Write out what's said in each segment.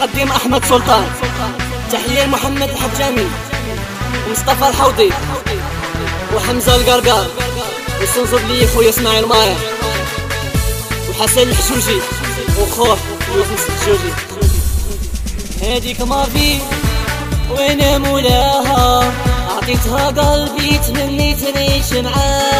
تقديم احمد سلطان تحيه محمد الحجامي ومصطفى الحوضي وحمزه القرقار وسنزر لي خويا اسماعيل مايا وحسن الحشوشي وخوه يوسف الجوجي هاديك ما في وين مولاها؟ عطيتها قلبي، تمنيت نعيش معاها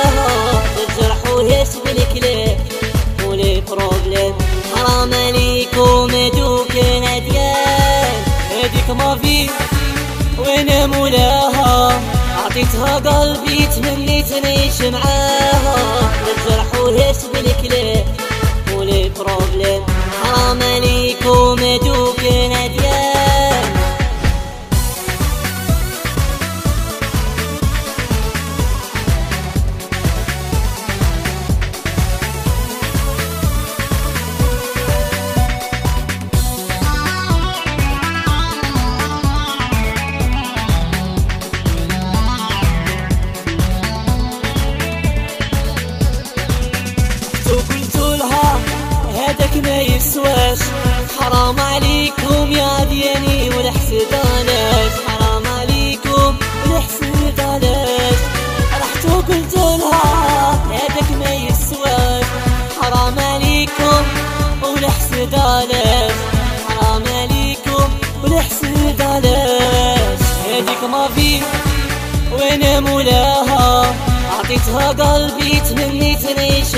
هاديك ما في وين مولاها؟ عطيتها قلبي تمنيت نعيش معاها يسواش حرام عليكم يا دياني والحسداناش حرام عليكم والحسداناش رحت وقلت لها هذاك ما يسواش حرام عليكم والحسداناش حرام عليكم والحسداناش هذيك ما في وين مولاها؟ عطيتها قلبي، تمنيت نعيش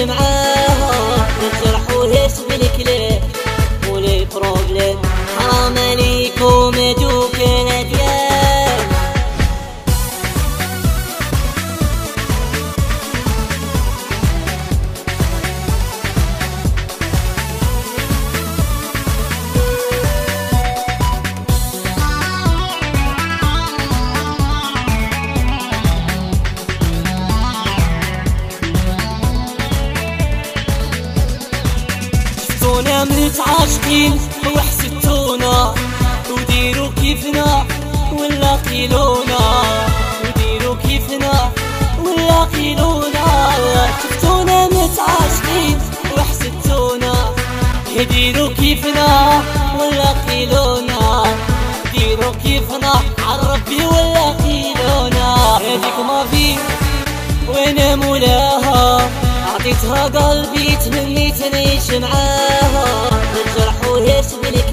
شفتونا متعاشقين وحسدتونا وديروا كيفنا ولا قيلونا. وديروا كيفنا ولا قيلونا. شفتونا متعاشقين وحسدتونا ديروا كيفنا ولا قيلونا. ديروا كيفنا عربي ولا قيلونا. هذيك ما في، وين مولاها؟ جيتها قلبي تمنيت نعيش معاها. الجرح ويسبلك